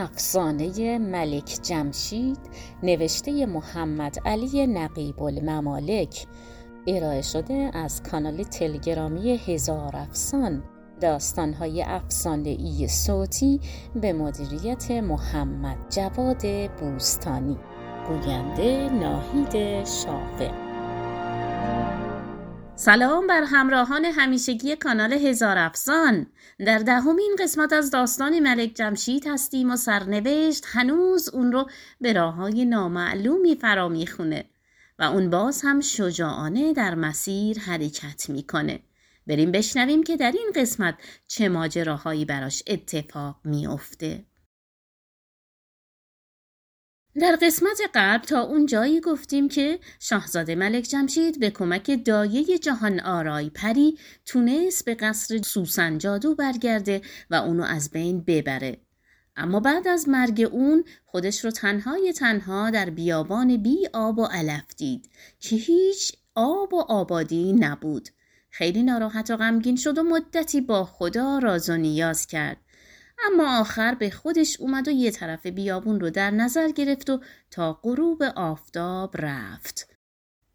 افسانه ملک جمشید نوشته محمد علی نقیب الممالک. ارائه شده از کانال تلگرامی هزار افسان. داستانهای افسانه ای صوتی به مدیریت محمد جواد بوستانی. گوینده ناهید شافع سلام بر همراهان همیشگی کانال هزار افسان در دهمین قسمت از داستان ملک جمشید هستیم و سرنوشت هنوز اون رو به راه های نامعلومی فرا می‌خونه و اون باز هم شجاعانه در مسیر حرکت می‌کنه. بریم بشنویم که در این قسمت چه ماجراهایی براش اتفاق میافته. در قسمت قبل تا اون جایی گفتیم که شاهزاده ملک جمشید به کمک دایه جهان آرای پری تونست به قصر سوسن جادو برگرده و اونو از بین ببره. اما بعد از مرگ اون خودش رو تنهای تنها در بیابان بی آب و علف دید که هیچ آب و آبادی نبود. خیلی ناراحت و غمگین شد و مدتی با خدا راز و نیاز کرد. اما آخر به خودش اومد و یه طرف بیابون رو در نظر گرفت و تا غروب آفتاب رفت.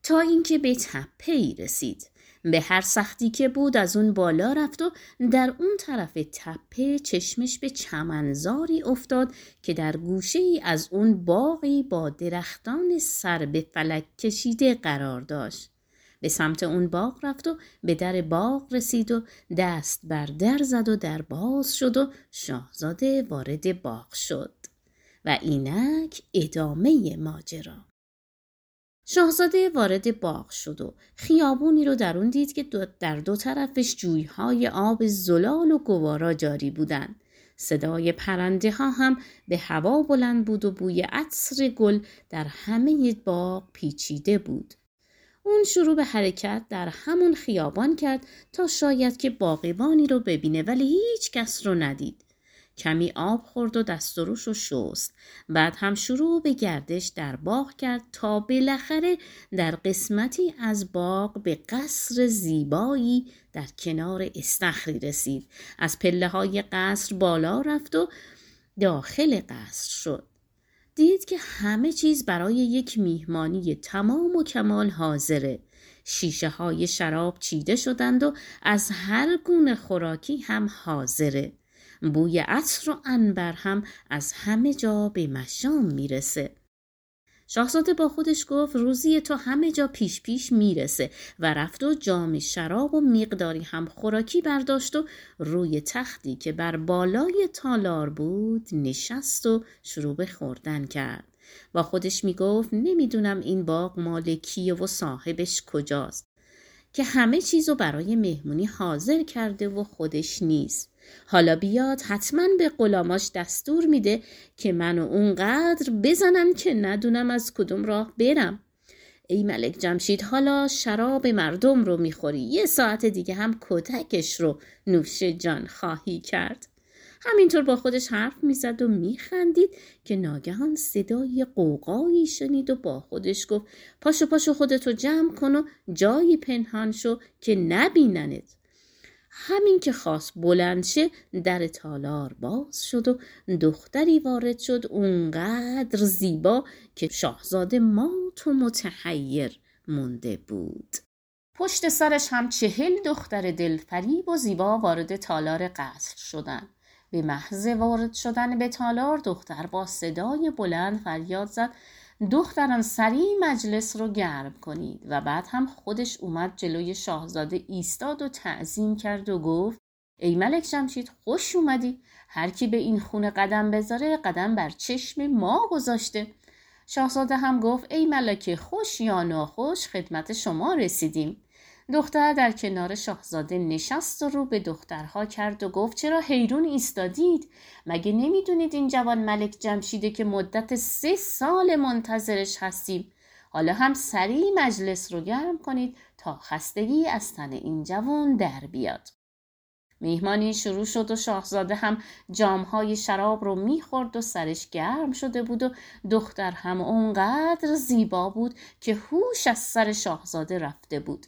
تا اینکه به تپه ای رسید. به هر سختی که بود از اون بالا رفت و در اون طرف تپه چشمش به چمنزاری افتاد که در گوشه ای از اون باقی با درختان سر به فلک کشیده قرار داشت. به سمت اون باغ رفت و به در باغ رسید و دست بر در زد و در باز شد و شاهزاده وارد باغ شد و اینک ادامه ماجرا شاهزاده وارد باغ شد و خیابونی رو در اون دید که در دو طرفش جویهای آب زلال و گوارا جاری بودند. صدای پرنده ها هم به هوا بلند بود و بوی عطر گل در همه باغ پیچیده بود. اون شروع به حرکت در همون خیابان کرد تا شاید که باقیبانی رو ببینه ولی هیچ کس رو ندید. کمی آب خورد و دست و روش رو شست. بعد هم شروع به گردش در باغ کرد تا بالاخره در قسمتی از باغ به قصر زیبایی در کنار استخری رسید. از پله های قصر بالا رفت و داخل قصر شد. دید که همه چیز برای یک میهمانی تمام و کمال حاضره. شیشه های شراب چیده شدند و از هر گونه خوراکی هم حاضره. بوی عطر و انبر هم از همه جا به مشام می‌رسه. شاهزاده با خودش گفت روزی تو همه جا پیش پیش می‌رسه و رفت و جام شراب و مقداری هم خوراکی برداشت و روی تختی که بر بالای تالار بود نشست و شروع به خوردن کرد. با خودش می‌گفت نمی‌دونم این باغ مال کیه و صاحبش کجاست که همه چیزو برای مهمونی حاضر کرده و خودش نیست. حالا بیاد حتما به غلاماش دستور میده که منو اونقدر بزنن که ندونم از کدوم راه برم. ای ملک جمشید حالا شراب مردم رو می‌خوری. یه ساعت دیگه هم کتکش رو نوش جان خواهی کرد. همینطور با خودش حرف می‌زد و میخندید که ناگهان صدای قوقایی شنید و با خودش گفت پاشو پاشو خودتو جمع کن و جایی پنهان شو که نبیننت. همین که خواست بلند شه در تالار باز شد و دختری وارد شد اونقدر زیبا که شاهزاده مات و متحیر مونده بود. پشت سرش هم چهل دختر دلفریب و زیبا وارد تالار قصر شدند به محض وارد شدن به تالار دختر با صدای بلند فریاد زد. دختران سریع مجلس رو گرم کنید. و بعد هم خودش اومد جلوی شاهزاده ایستاد و تعظیم کرد و گفت ای ملک جمشید خوش اومدی. هر کی به این خونه قدم بذاره قدم بر چشم ما گذاشته. شاهزاده هم گفت ای ملک خوش یا ناخوش خدمت شما رسیدیم. دختر در کنار شاهزاده نشست و رو به دخترها کرد و گفت چرا حیرون ایستادید؟ مگه نمی‌دونید این جوان ملک جمشیده که مدت سه سال منتظرش هستیم؟ حالا هم سریع مجلس رو گرم کنید تا خستگی از تن این جوان در بیاد. میهمانی شروع شد و شاهزاده هم جامهای شراب رو می‌خورد و سرش گرم شده بود و دختر هم اونقدر زیبا بود که هوش از سر شاهزاده رفته بود.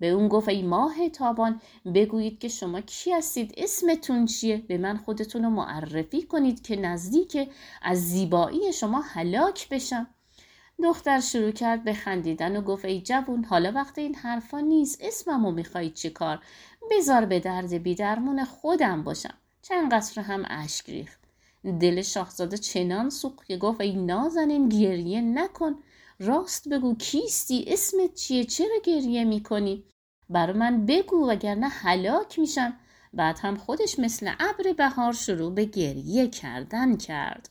به اون گفت ای ماه تابان بگویید که شما کی هستید؟ اسمتون چیه؟ به من خودتون رو معرفی کنید که نزدیک از زیبایی شما هلاک بشم. دختر شروع کرد به خندیدن و گفت ای جوون حالا وقت این حرفا نیست. اسممو می‌خوای چی کار؟ بزار به درد بیدرمون خودم باشم. چند قصر هم اشک ریخت. دل شاهزاده چنان سوخت که گفت ای نازنین گریه نکن. راست بگو کیستی؟ اسمت چیه؟ چرا گریه می‌کنی؟ بر من بگو وگرنه هلاک میشم. بعد هم خودش مثل ابر بهار شروع به گریه کردن کرد.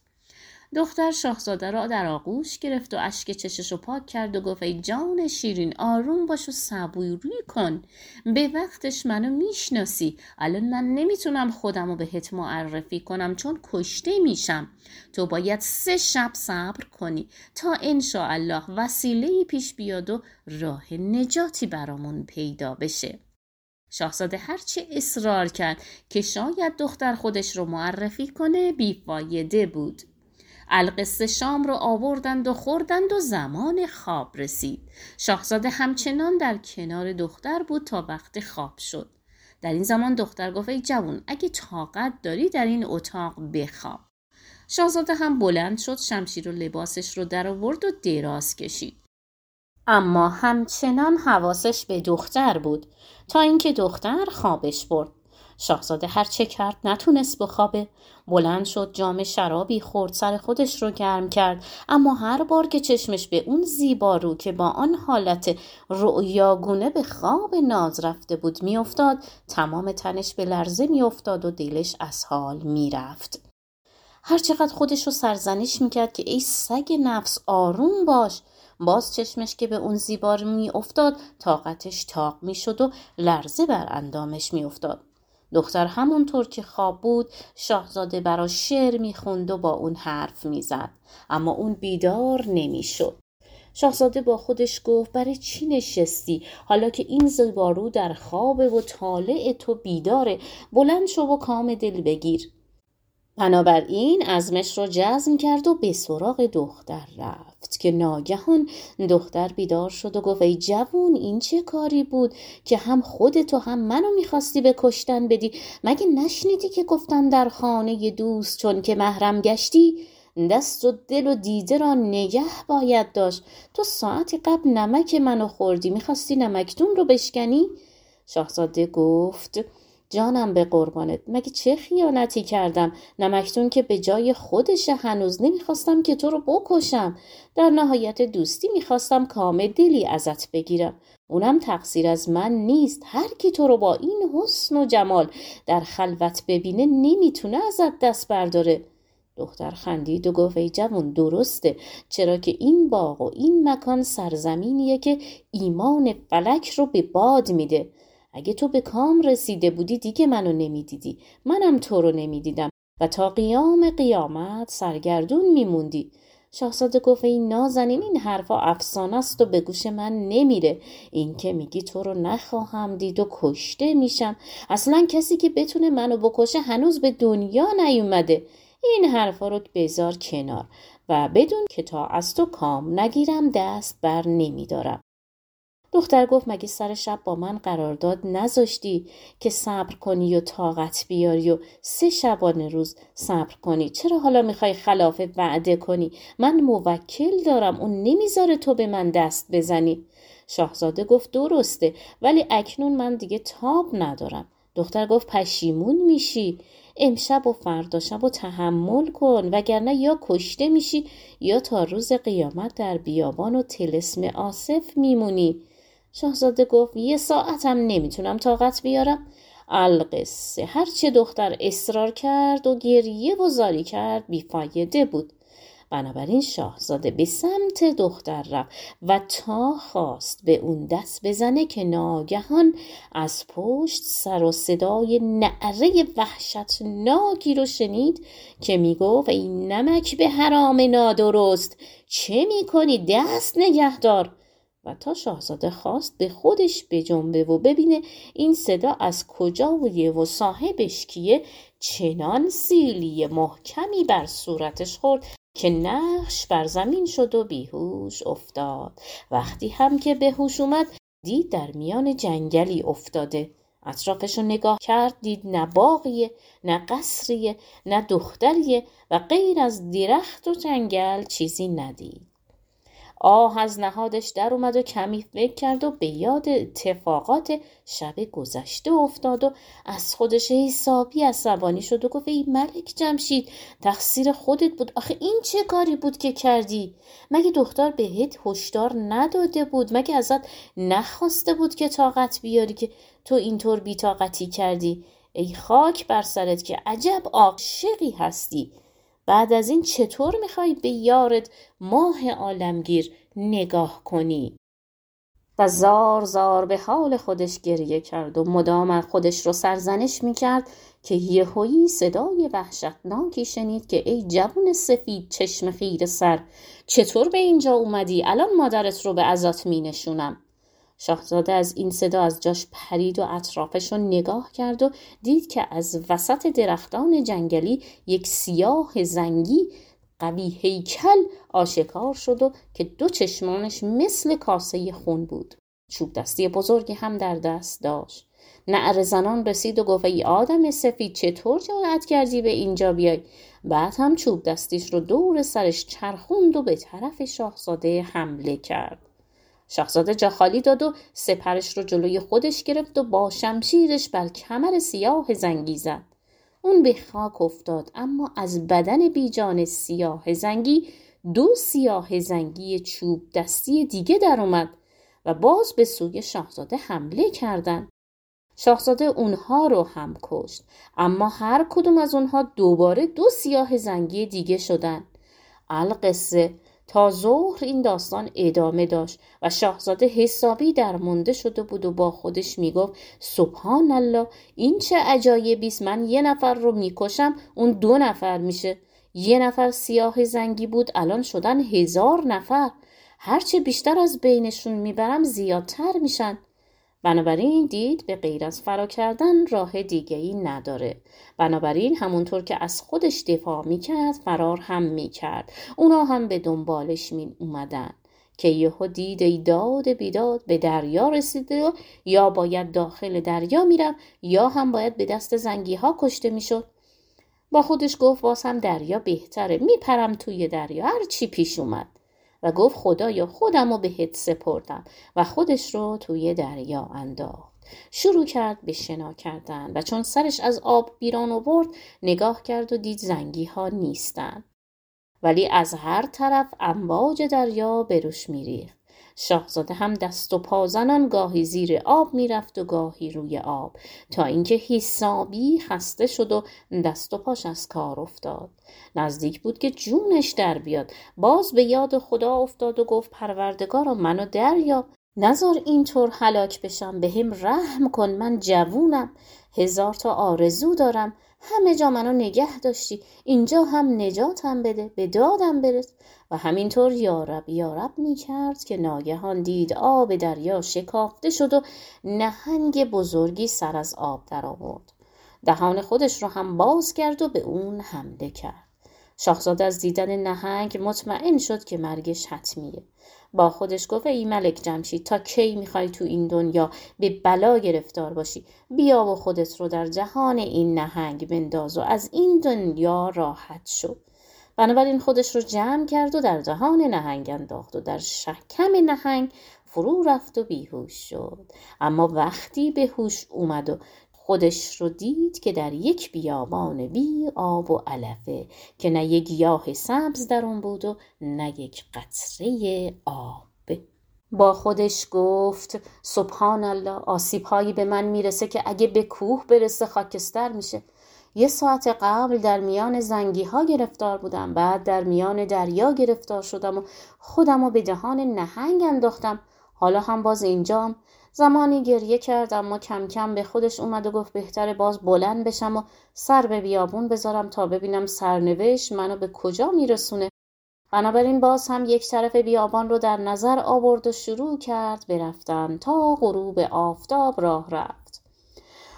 دختر شاهزاده را در آغوش گرفت و اشک چشش رو پاک کرد و گفت ای جان شیرین آروم باش و صبوری کن. به وقتش منو می‌شناسی. الان من نمی‌تونم خودم رو بهت معرفی کنم چون کشته میشم. تو باید سه شب صبر کنی تا الله وسیله پیش بیاد و راه نجاتی برامون پیدا بشه. شاهزاده هرچی اصرار کرد که شاید دختر خودش رو معرفی کنه بیفایده بود. القصه شام رو آوردند و خوردند و زمان خواب رسید. شاهزاده همچنان در کنار دختر بود تا وقت خواب شد. در این زمان دختر گفت ای جوون اگه طاقت داری در این اتاق بخواب. شاهزاده هم بلند شد شمشیر و لباسش رو در آورد و دراز کشید. اما همچنان حواسش به دختر بود تا اینکه دختر خوابش برد. شاهزاده هر چه کرد نتونست بخوابه بلند شد جام شرابی خورد سر خودش رو گرم کرد. اما هر بار که چشمش به اون زیبا رو که با آن حالت رؤیاگونه به خواب ناز رفته بود میافتاد تمام تنش به لرزه میافتاد و دلش از حال می‌رفت. هرچقدر خودش رو سرزنش می‌کرد که ای سگ نفس آروم باش. باز چشمش که به اون زیبار میافتاد طاقتش تاق می‌شد و لرزه بر اندامش میافتاد. دختر همونطور که خواب بود شاهزاده برا شعر می‌خوند و با اون حرف می‌زد. اما اون بیدار نمی‌شد. شاهزاده با خودش گفت برای چی نشستی؟ حالا که این زیبارو در خوابه و طالع تو بیداره. بلند شو و کام دل بگیر. بنابراین ازمش رو جزم کرد و به سراغ دختر رفت که ناگهان دختر بیدار شد و گفت ای جوون این چه کاری بود که هم خودتو هم منو می‌خواستی به کشتن بدی؟ مگه نشنیدی که گفتن در خانه دوست چون که محرم گشتی؟ دست و دل و دیده را نگه باید داشت. تو ساعتی قبل نمک منو خوردی می‌خواستی نمکتون رو بشکنی؟ شاهزاده گفت جانم به قربانت. مگه چه خیانتی کردم؟ نمکتون که به جای خودش هنوز نمی‌خواستم که تو رو بکشم. در نهایت دوستی می‌خواستم کام دلی ازت بگیرم. اونم تقصیر از من نیست. هر کی تو رو با این حسن و جمال در خلوت ببینه نمی‌تونه ازت دست برداره. دختر خندید و گفت ای جوون درسته. چرا که این باغ و این مکان سرزمینیه که ایمان فلک رو به باد میده. اگه تو به کام رسیده بودی دیگه منو نمی‌دیدی. منم تو رو نمی‌دیدم و تا قیام قیامت سرگردون میموندی. شاهزاده گفت این نازنین این حرفا افسانه است و به گوش من نمیره. این که میگی تو رو نخواهم دید و کشته میشم. اصلا کسی که بتونه منو بکشه هنوز به دنیا نیومده. این حرفا رو بذار کنار و بدون که تا از تو کام نگیرم دست بر نمیدارم. دختر گفت مگه سر شب با من قرارداد نذاشتی که صبر کنی و طاقت بیاری و سه شبانه روز صبر کنی؟ چرا حالا می‌خوای خلاف وعده کنی؟ من موکل دارم اون نمی‌ذاره تو به من دست بزنی. شاهزاده گفت درسته ولی اکنون من دیگه تاب ندارم. دختر گفت پشیمون میشی. امشب و فردا شب و تحمل کن وگرنه یا کشته میشی یا تا روز قیامت در بیابان و تلسم آصف میمونی. شاهزاده گفت یه ساعتم نمی‌تونم طاقت بیارم. القصه. هرچه دختر اصرار کرد و گریه و زاری کرد بیفایده بود. بنابراین شاهزاده به سمت دختر رفت و تا خواست به اون دست بزنه که ناگهان از پشت سر و صدای نعره وحشتناکی رو شنید که می‌گفت این نمک به حرام نادرست چه می‌کنی؟ دست نگهدار. تا شاهزاده خواست به خودش بجنبه و ببینه این صدا از کجا بوده و صاحبش کیه چنان سیلی محکمی بر صورتش خورد که نقش بر زمین شد و بیهوش افتاد. وقتی هم که به هوش اومد دید در میان جنگلی افتاده. اطرافش رو نگاه کرد دید نه باقیه نه قصریه نه دختریه و غیر از درخت و جنگل چیزی ندید. آه از نهادش در اومد و کمی فکر کرد و به یاد اتفاقات شب گذشته افتاد و از خودش حسابی عصبانی شد و گفت ای ملک جمشید تقصیر خودت بود. آخه این چه کاری بود که کردی؟ مگه دختر بهت هشدار نداده بود؟ مگه ازت نخواسته بود که طاقت بیاری که تو اینطور بیتاقتی کردی؟ ای خاک بر سرت که عجب عاشقی هستی. بعد از این چطور می‌خوای به یارت ماه عالمگیر نگاه کنی؟ و زار زار به حال خودش گریه کرد و مدام خودش رو سرزنش می‌کرد که یهویی صدای وحشتناکی شنید که ای جوون سفید چشم خیر سر چطور به اینجا اومدی الان مادرت رو به ازات مینشونم شاهزاده از این صدا از جاش پرید و اطرافش رو نگاه کرد و دید که از وسط درختان جنگلی یک سیاه زنگی قوی هیکل آشکار شد و که دو چشمانش مثل کاسه خون بود. چوب دستی بزرگی هم در دست داشت. نعر زنان رسید و گفت ای آدم سفید چطور جرأت کردی به اینجا بیای؟ بعد هم چوب دستیش رو دور سرش چرخوند و به طرف شاهزاده حمله کرد. شاهزاده جا خالی داد و سپرش رو جلوی خودش گرفت و با شمشیرش بر کمر سیاه زنگی زد اون به خاک افتاد اما از بدن بیجان سیاه زنگی دو سیاه زنگی چوب دستی دیگه در اومد و باز به سوی شاهزاده حمله کردند. شاهزاده اونها رو هم کشت اما هر کدوم از اونها دوباره دو سیاه زنگی دیگه شدن القصه تا ظهر این داستان ادامه داشت و شاهزاده حسابی در مونده شده بود و با خودش می‌گفت سبحان الله این چه عجایبیست من یه نفر رو می‌کشم اون دو نفر میشه. یه نفر سیاه زنگی بود الان شدن هزار نفر. هرچه بیشتر از بینشون می‌برم زیادتر میشن. بنابراین دید به غیر از فرا کردن راه دیگه ای نداره. بنابراین همونطور که از خودش دفاع می‌کرد فرار هم می‌کرد. اونا هم به دنبالش می اومدن که یهو دید ای داد بیداد به دریا رسیده و یا باید داخل دریا می‌رفت یا هم باید به دست زنگی ها کشته می‌شد. با خودش گفت باز هم دریا بهتره. میپرم توی دریا. هر چی پیش اومد. و گفت خدایا خودم رو بهت سپردم و خودش رو توی دریا انداخت. شروع کرد به شنا کردن و چون سرش از آب بیران آورد نگاه کرد و دید زنگی ها نیستن. ولی از هر طرف امواج دریا بروش میریخت. شاهزاده هم دست و پازنان گاهی زیر آب می‌رفت و گاهی روی آب تا اینکه حسابی خسته شد و دست و پاش از کار افتاد. نزدیک بود که جونش در بیاد. باز به یاد خدا افتاد و گفت پروردگارا منو دریا. نزار اینطور هلاک بشم به هم رحم کن من جوونم. هزار تا آرزو دارم. همه جا منو نگه داشتی. اینجا هم نجاتم بده به دادم برس. و همینطور یارب یارب می کرد که ناگهان دید آب دریا شکافته شد و نهنگ بزرگی سر از آب در آورد. دهان خودش را هم باز کرد و به اون حمله کرد. شاهزاده از دیدن نهنگ مطمئن شد که مرگش حتمیه. با خودش گفت ای ملک جمشید تا کی می‌خوای تو این دنیا به بلا گرفتار باشی؟ بیا و خودت رو در جهان این نهنگ بنداز و از این دنیا راحت شو. بنابراین خودش رو جمع کرد و در جهان نهنگ انداخت و در شکم نهنگ فرو رفت و بیهوش شد. اما وقتی به هوش اومد و خودش رو دید که در یک بیابان بی آب و علفه که نه یک گیاه سبز در اون بود و نه یک قطره آب. با خودش گفت سبحان الله آسیب هایی به من می‌رسه که اگه به کوه برسه خاکستر میشه. یه ساعت قبل در میان زنگی ها گرفتار بودم بعد در میان دریا گرفتار شدم و خودم رو به دهان نهنگ انداختم. حالا هم باز اینجام. زمانی گریه کرد اما کم کم به خودش اومد و گفت بهتره باز بلند بشم و سر به بیابون بذارم تا ببینم سرنوشت منو به کجا میرسونه. بنابراین باز هم یک طرف بیابان رو در نظر آورد و شروع کرد برفتن تا غروب آفتاب راه رفت.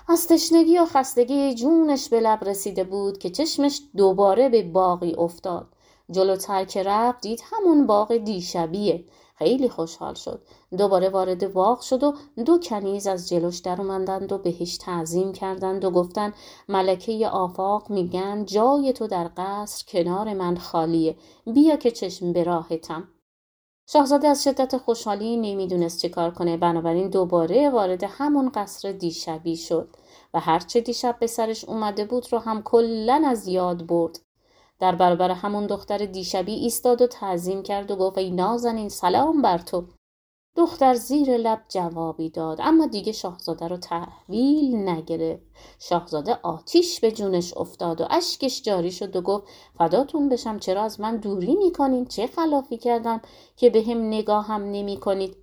از تشنگی و خستگی جونش به لب رسیده بود که چشمش دوباره به باقی افتاد. جلوتر که رفت دید همون باغ دیشبیه. خیلی خوشحال شد. دوباره وارد واق شد و دو کنیز از جلوش در اومدند و بهش تعظیم کردند و گفتند ملکه آفاق میگن جای تو در قصر کنار من خالیه. بیا که چشم به راهتم. شاهزاده از شدت خوشحالی نمی‌دونست چه کار کنه. بنابراین دوباره وارد همون قصر دیشبی شد. و هرچه دیشب به سرش اومده بود رو هم کلا از یاد برد. در برابر همون دختر دیشبی ایستاد و تعظیم کرد و گفت ای نازنین سلام بر تو. دختر زیر لب جوابی داد اما دیگه شاهزاده رو تحویل نگرفت. شاهزاده آتیش به جونش افتاد و اشکش جاری شد و گفت فداتون بشم چرا از من دوری می‌کنین؟ چه خلافی کردم که به هم نگاه هم نمی کنید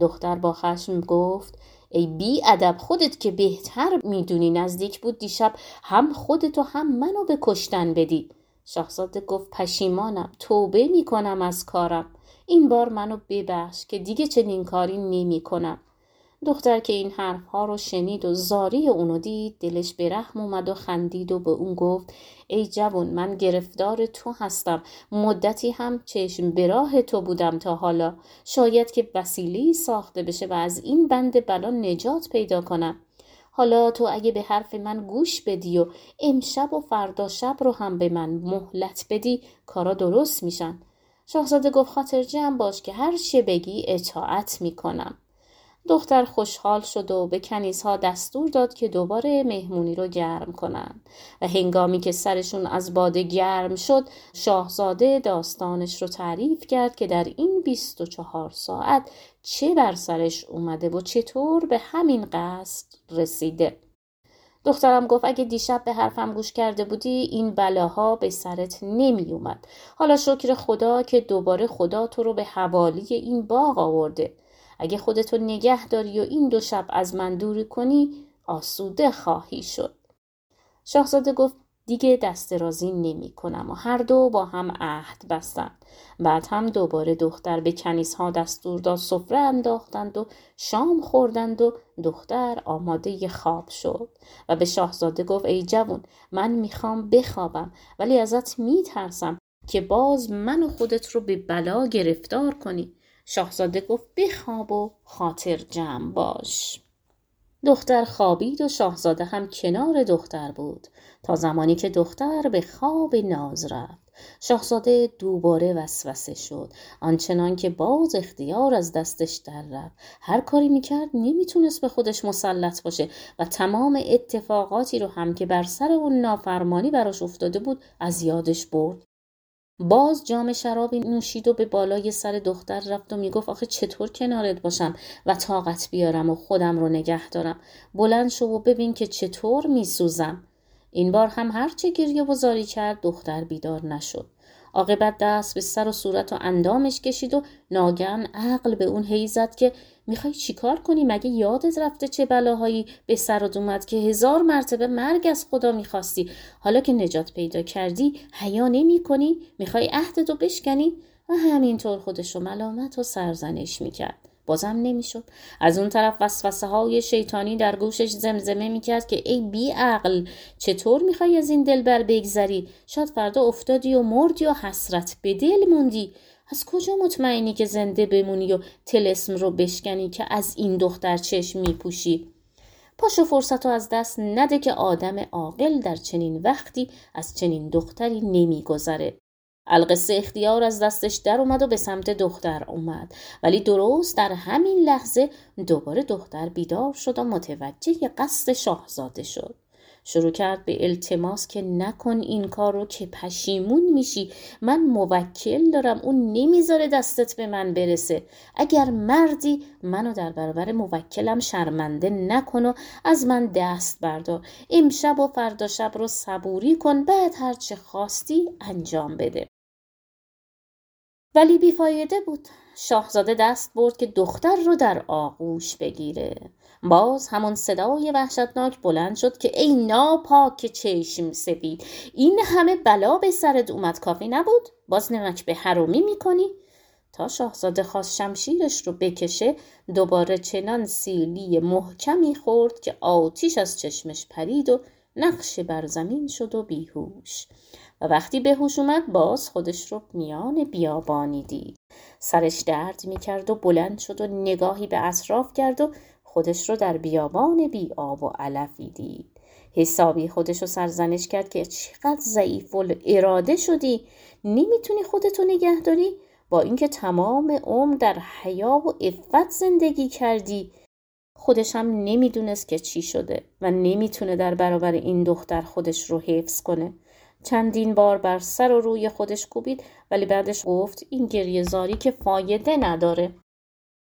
دختر با خشم گفت ای بی ادب خودت که بهتر می‌دونی نزدیک بود دیشب هم خودتو هم منو به کشتن بدی شاهزاده گفت پشیمانم توبه می‌کنم از کارم. این بار منو ببخش که دیگه چنین کاری نمی کنم. دختر که این حرف ها رو شنید و زاری اونو دید دلش به رحم اومد و خندید و به اون گفت ای جوون من گرفتار تو هستم. مدتی هم چشم به راه تو بودم تا حالا. شاید که وسیله ساخته بشه و از این بند بلا نجات پیدا کنم. حالا تو اگه به حرف من گوش بدی و امشب و فردا شب رو هم به من مهلت بدی کارا درست میشن. شاهزاده گفت خاطر جمع باش که هر چه بگی اطاعت می‌کنم. دختر خوشحال شد و به کنیزها دستور داد که دوباره مهمونی رو گرم کنند و هنگامی که سرشون از باده گرم شد شاهزاده داستانش رو تعریف کرد که در این بیست و چهار ساعت چه بر سرش اومده و چطور به همین قصد رسیده دخترم گفت اگه دیشب به حرفم گوش کرده بودی این بلاها به سرت نمی اومد. حالا شکر خدا که دوباره خدا تو رو به حوالی این باغ آورده. اگه خودتو نگه داری و این دو شب از من دوری کنی آسوده خواهی شد. شاهزاده گفت دیگه دست رازی نمی کنم و هر دو با هم عهد بستند. بعد هم دوباره دختر به کنیس ها دستور داد سفره انداختند و شام خوردند و دختر آماده خواب شد و به شاهزاده گفت ای جوون من می‌خوام بخوابم ولی ازت میترسم که باز من و خودت رو به بلا گرفتار کنی شاهزاده گفت بخواب و خاطر جمع باش. دختر خوابید و شاهزاده هم کنار دختر بود. تا زمانی که دختر به خواب ناز رفت. شاهزاده دوباره وسوسه شد. آنچنان که باز اختیار از دستش در رفت. هر کاری می‌کرد نمی‌تونست به خودش مسلط باشه و تمام اتفاقاتی رو هم که بر سر اون نافرمانی براش افتاده بود از یادش برد. باز جام شرابی نوشید و به بالای سر دختر رفت و می‌گفت آخه چطور کنارت باشم و طاقت بیارم و خودم رو نگه دارم؟ بلند شو و ببین که چطور میسوزم. این بار هم هرچه گریه و زاری کرد دختر بیدار نشد. عاقبت دست به سر و صورت و اندامش کشید و ناگهان عقل به اون هی زد که می‌خوای چیکار کنی؟ مگه یادت رفته چه بلاهایی به سرت اومد که هزار مرتبه مرگ از خدا می‌خواستی؟ حالا که نجات پیدا کردی حیا نمی کنی می‌خوای عهدتو بشکنی؟ و همینطور خودش رو ملامت و سرزنش می‌کرد. بازم نمی‌شد. از اون طرف وسوسه های شیطانی در گوشش زمزمه می‌کرد که ای بی عقل چطور می‌خوای از این دلبر بگذری؟ شاید فردا افتادی و مردی و حسرت به دل موندی. از کجا مطمئنی که زنده بمونی و تلسم رو بشکنی که از این دختر چشم میپوشی؟ پاشو فرصت رو از دست نده که آدم عاقل در چنین وقتی از چنین دختری نمیگذره. القصه اختیار از دستش در اومد و به سمت دختر اومد. ولی درست در همین لحظه دوباره دختر بیدار شد و متوجه قصد شاهزاده شد. شروع کرد به التماس که نکن این کار رو که پشیمون میشی. من موکل دارم اون نمی‌ذاره دستت به من برسه. اگر مردی منو در برابر موکلم شرمنده نکن و از من دست بردار. امشب و فردا شب رو صبوری کن بعد هرچه خواستی انجام بده. ولی بیفایده بود. شاهزاده دست برد که دختر رو در آغوش بگیره. باز همون صدای وحشتناک بلند شد که ای ناپاک چشم سفید این همه بلا به سرت اومد کافی نبود؟ باز نمک به حرومی می‌کنی؟ تا شاهزاده خواست شمشیرش رو بکشه دوباره چنان سیلی محکمی خورد که آتیش از چشمش پرید و نقش بر زمین شد و بیهوش. وقتی به هوش اومد باز خودش رو میان بیابانی دید. سرش درد می‌کرد و بلند شد و نگاهی به اطراف کرد و خودش رو در بیابان بی آب و علفی دید. حسابی خودش رو سرزنش کرد که چقدر ضعیف و اراده شدی. نمی‌تونی خودتو نگه داری؟ با اینکه تمام عمر در حیا و عفت زندگی کردی. خودش هم نمی‌دونست که چی شده و نمی‌تونه در برابر این دختر خودش رو حفظ کنه. چندین بار بر سر و روی خودش کوبید ولی بعدش گفت این گریه زاری که فایده نداره.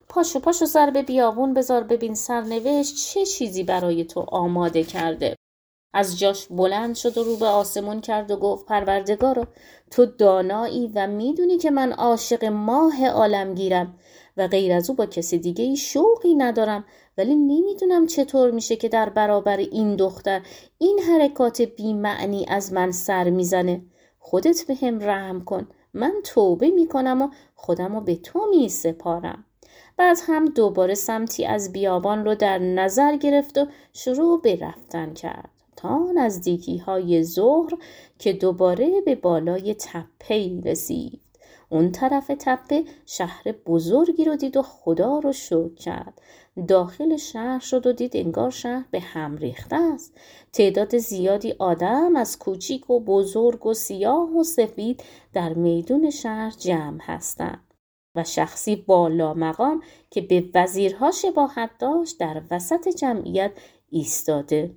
پاشو پاشو سر به بیابون بذار ببین سرنوشت چه چیزی برای تو آماده کرده. از جاش بلند شد و رو به آسمون کرد و گفت پروردگارا تو دانایی و می‌دونی که من عاشق ماه عالمگیرم و غیر از او با کسی دیگه ای شوقی ندارم ولی نمی‌دونم چطور میشه که در برابر این دختر این حرکات بیمعنی از من سر می‌زنه. خودت به هم رحم کن. من توبه می‌کنم و خودم رو به تو میسپارم. بعد هم دوباره سمتی از بیابان رو در نظر گرفت و شروع به رفتن کرد. تا نزدیکی های ظهر که دوباره به بالای تپه رسید. اون طرف تپه شهر بزرگی رو دید و خدا رو شکر کرد. داخل شهر شد و دید انگار شهر به هم ریخته است. تعداد زیادی آدم از کوچیک و بزرگ و سیاه و سفید در میدون شهر جمع هستند و شخصی بالا مقام که به وزیرها شباهت داشت در وسط جمعیت ایستاده.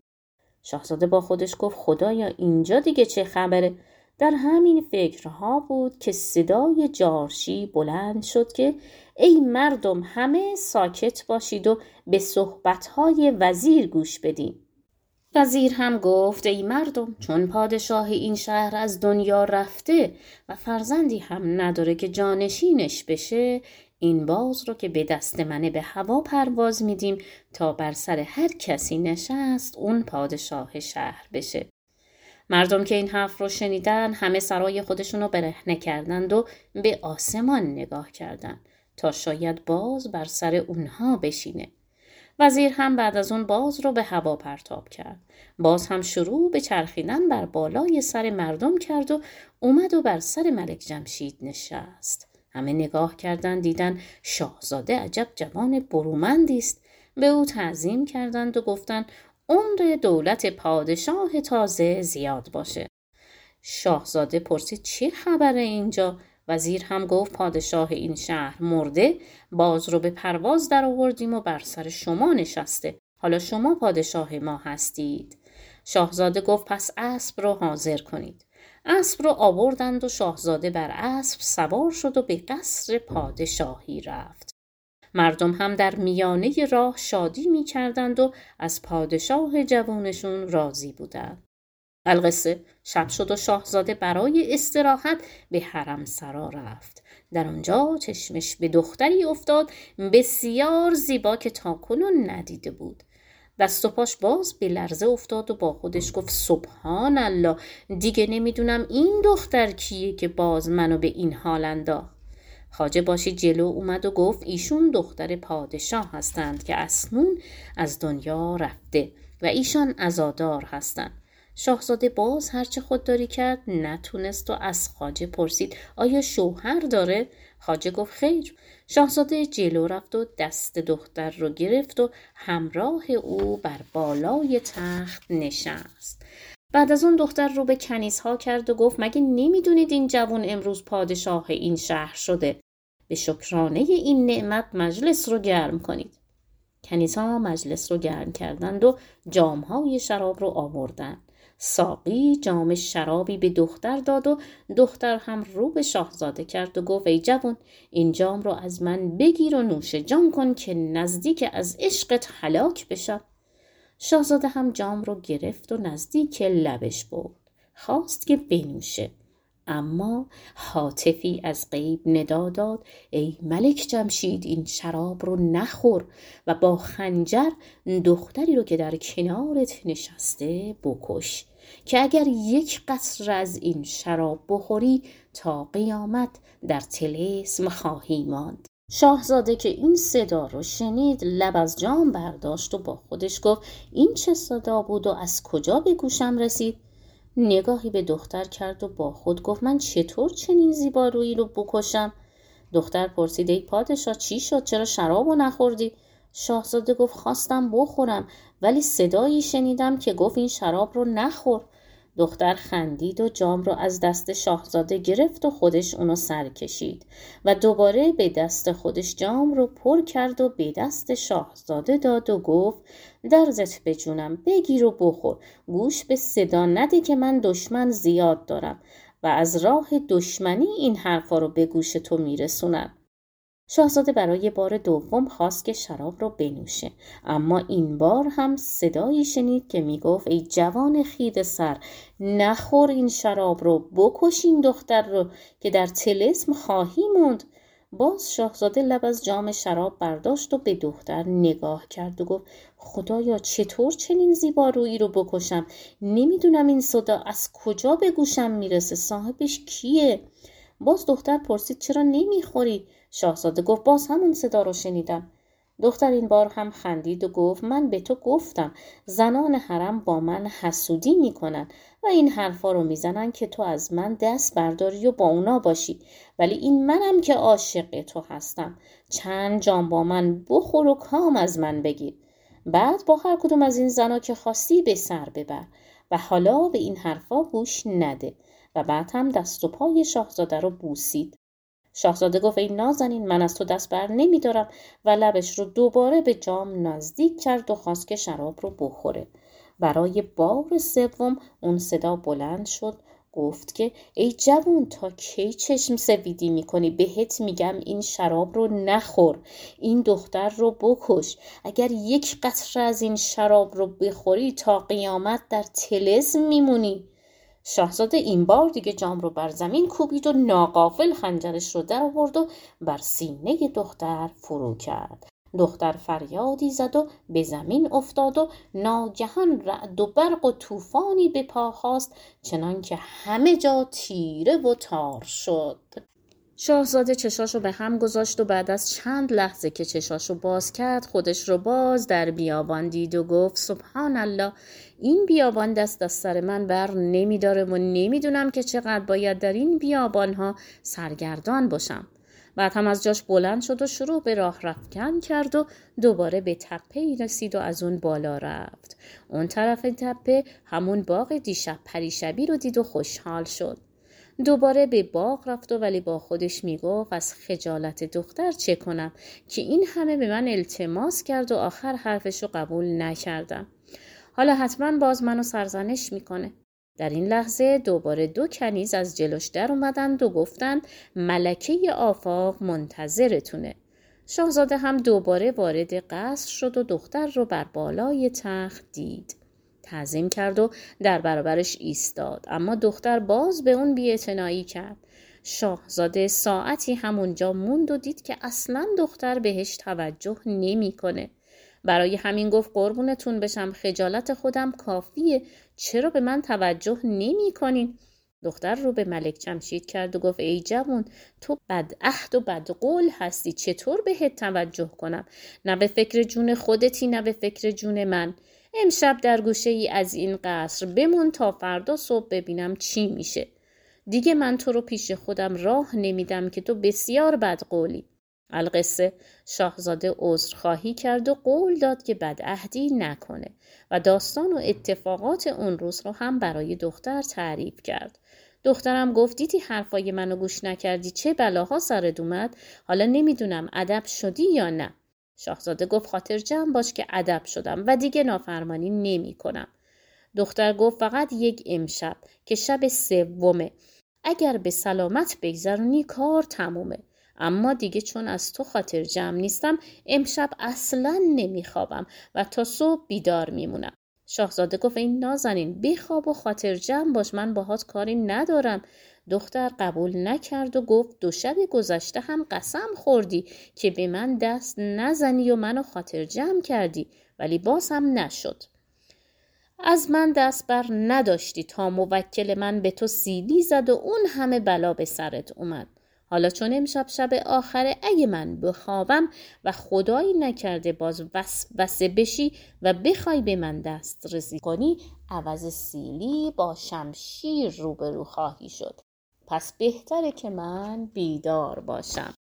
شاهزاده با خودش گفت خدایا اینجا دیگه چه خبره؟ در همین فکرها بود که صدای جارشی بلند شد که ای مردم همه ساکت باشید و به صحبتهای وزیر گوش بدین. وزیر هم گفت ای مردم چون پادشاه این شهر از دنیا رفته و فرزندی هم نداره که جانشینش بشه این باز رو که به دست منه به هوا پرواز میدیم تا بر سر هر کسی نشست اون پادشاه شهر بشه. مردم که این حرف رو شنیدن همه سرای خودشون رو برهنه کردند و به آسمان نگاه کردند تا شاید باز بر سر اونها بشینه. وزیر هم بعد از اون باز رو به هوا پرتاب کرد. باز هم شروع به چرخیدن بر بالای سر مردم کرد و اومد و بر سر ملک جمشید نشست. همه نگاه کردند دیدن شاهزاده عجب جوان برومندی است. به او تعظیم کردند و گفتند عمر دولت پادشاه تازه زیاد باشه. شاهزاده پرسید چه خبره اینجا؟ وزیر هم گفت پادشاه این شهر مرده باز رو به پرواز در آوردیم و بر سر شما نشسته. حالا شما پادشاه ما هستید. شاهزاده گفت پس اسب رو حاضر کنید. اسب رو آوردند و شاهزاده بر اسب سوار شد و به قصر پادشاهی رفت. مردم هم در میانه راه شادی می کردند و از پادشاه جوانشون راضی بودند. القصه شب شد و شاهزاده برای استراحت به حرم سرا رفت. در آنجا چشمش به دختری افتاد بسیار زیبا که تاکنون ندیده بود. دست و پاش باز به لرزه افتاد و با خودش گفت سبحان الله دیگه نمی‌دونم این دختر کیه که باز منو به این حال انداخت خاجه باشی جلو اومد و گفت ایشون دختر پادشاه هستند که اسنون از دنیا رفته و ایشان ازادار هستند. شاهزاده باز هرچه خودداری کرد نتونست و از خاجه پرسید آیا شوهر داره؟ خاجه گفت خیر. شاهزاده جلو رفت و دست دختر رو گرفت و همراه او بر بالای تخت نشست. بعد از اون دختر رو به کنیزها کرد و گفت مگه نمی‌دونید این جوان امروز پادشاه این شهر شده؟ به شکرانه این نعمت مجلس رو گرم کنید. کنیزها مجلس رو گرم کردند و جامهای شراب رو آوردند. ساقی جام شرابی به دختر داد و دختر هم رو به شاهزاده کرد و گفت ای جوان این جام رو از من بگیر و نوش جان کن که نزدیک از عشقت هلاک بشم. شاهزاده هم جام رو گرفت و نزدیک لبش برد. خواست که بنوشه. اما حاطفی از غیب ندا داد. ای ملک جمشید این شراب رو نخور و با خنجر دختری رو که در کنارت نشسته بکش. که اگر یک قطر از این شراب بخوری تا قیامت در تلسم خواهی ماند. شاهزاده که این صدا رو شنید لب از جام برداشت و با خودش گفت این چه صدا بود و از کجا به گوشم رسید؟ نگاهی به دختر کرد و با خود گفت من چطور چنین زیبارویی رو بکشم؟ دختر پرسید ای پادشاه چی شد؟ چرا شراب و نخوردی؟ شاهزاده گفت خواستم بخورم ولی صدایی شنیدم که گفت این شراب رو نخور. دختر خندید و جام رو از دست شاهزاده گرفت و خودش اونو سر کشید و دوباره به دست خودش جام رو پر کرد و به دست شاهزاده داد و گفت درزت بجونم بگیر و بخور. گوش به صدا نده که من دشمن زیاد دارم و از راه دشمنی این حرفا رو به گوش تو میرسونم. شاهزاده برای بار دوم خواست که شراب را بنوشه. اما این بار هم صدایی شنید که می‌گفت ای جوان خید سر نخور این شراب رو بکش این دختر رو که در تلسم خواهی موند. باز شاهزاده لب از جام شراب برداشت و به دختر نگاه کرد و گفت خدایا چطور چنین زیبارویی رو بکشم؟ نمی‌دونم این صدا از کجا به گوشم می‌رسه صاحبش کیه؟ باز دختر پرسید چرا نمی‌خوری؟ شاهزاده گفت باز همون صدا رو شنیدم. دختر این بار هم خندید و گفت من به تو گفتم زنان حرم با من حسودی می‌کنن و این حرفا رو می‌زنن که تو از من دست برداری و با اونا باشی. ولی این منم که عاشق تو هستم. چند جام با من بخور و کام از من بگیر. بعد با هر کدوم از این زنا که خواستی به سر ببر و حالا به این حرفا گوش نده. و بعد هم دست و پای شاهزاده رو بوسید. شاهزاده گفت ای نازنین من از تو دست بر نمیدارم و لبش رو دوباره به جام نزدیک کرد و خواست که شراب رو بخوره. برای بار سوم اون صدا بلند شد گفت که ای جوون تا کی چشم سویدی می‌کنی؟ بهت میگم این شراب رو نخور این دختر رو بکش. اگر یک قطره از این شراب رو بخوری تا قیامت در تلزم میمونی. شاهزاده این بار دیگه جام رو بر زمین کوبید و ناقافل خنجرش رو در آورد و بر سینه دختر فرو کرد. دختر فریادی زد و به زمین افتاد و ناگهان رعد و برق و طوفانی به پا خواست چنانکه همه جا تیره و تار شد. شاهزاده چشاشو به هم گذاشت و بعد از چند لحظه که چشاشو باز کرد خودش رو باز در بیابان دید و گفت سبحان الله این بیابان دست از سر من بر نمیداره و نمی‌دونم که چقدر باید در این بیابان ها سرگردان باشم. بعد هم از جاش بلند شد و شروع به راه رفتن کرد و دوباره به تپه ای رسید و از اون بالا رفت. اون طرف تپه همون باغ دیشب پریشبی رو دید و خوشحال شد. دوباره به باغ رفت و ولی با خودش می‌گفت از خجالت دختر چه کنم؟ که این همه به من التماس کرد و آخر حرفش رو قبول نکردم. حالا حتما باز منو سرزنش می‌کنه. در این لحظه دوباره دو کنیز از جلوش در اومدند و گفتند ملکه آفاق منتظرتونه. شاهزاده هم دوباره وارد قصر شد و دختر رو بر بالای تخت دید. تعظیم کرد و در برابرش ایستاد اما دختر باز به اون بیاعتنایی کرد. شاهزاده ساعتی همونجا موند و دید که اصلا دختر بهش توجه نمی‌کنه. برای همین گفت قربونتون بشم خجالت خودم کافیه چرا به من توجه نمی کنین؟ دختر رو به ملک جمشید کرد و گفت ای جوون تو بد عهد و بد قول هستی چطور بهت توجه کنم نه به فکر جون خودتی نه به فکر جون من امشب در گوشه ای از این قصر بمون تا فردا صبح ببینم چی میشه. دیگه من تو رو پیش خودم راه نمیدم که تو بسیار بدقولی. القصه شاهزاده خواهی کرد و قول داد که بدعهدی نکنه و داستان و اتفاقات اون روز رو هم برای دختر تعریف کرد. دخترم گفت دیدی حرفای منو گوش نکردی چه بلاها سرت اومد حالا نمی‌دونم ادب شدی یا نه شاهزاده گفت خاطر جمع باش که ادب شدم و دیگه نافرمانی نمی کنم. دختر گفت فقط یک امشب که شب سومه اگر به سلامت بگذرونی کار تمومه اما دیگه چون از تو خاطر جمع نیستم امشب اصلا نمیخوابم و تا صبح بیدار میمونم. شاهزاده گفت این نازنین بخواب و خاطر جمع باش من باهات کاری ندارم. دختر قبول نکرد و گفت دو شب گذشته هم قسم خوردی که به من دست نزنی و منو خاطر جمع کردی ولی باز هم نشد. از من دست بر نداشتی تا موکل من به تو سیلی زد و اون همه بلا به سرت اومد. حالا چون امشب شب آخره اگه من بخوابم و خدایی نکرده باز وسوسه بشی و بخوای به من دست رسی کنی عوض سیلی با شمشیر روبرو خواهی شد. پس بهتره که من بیدار باشم.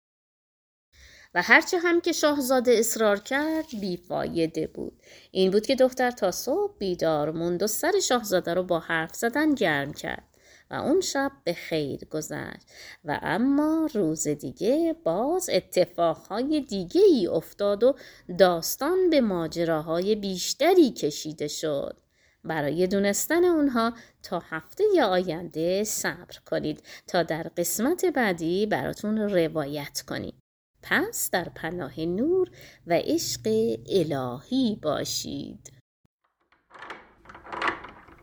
و هرچه هم که شاهزاده اصرار کرد بیفایده بود. این بود که دختر تا صبح بیدار موند و سر شاهزاده رو با حرف زدن گرم کرد. و اون شب به خیر گذشت. و اما روز دیگه باز اتفاقهای دیگه ای افتاد و داستان به ماجراهای بیشتری کشیده شد. برای دونستن اونها تا هفته آینده صبر کنید تا در قسمت بعدی براتون روایت کنیم. پس در پناه نور و عشق الهی باشید.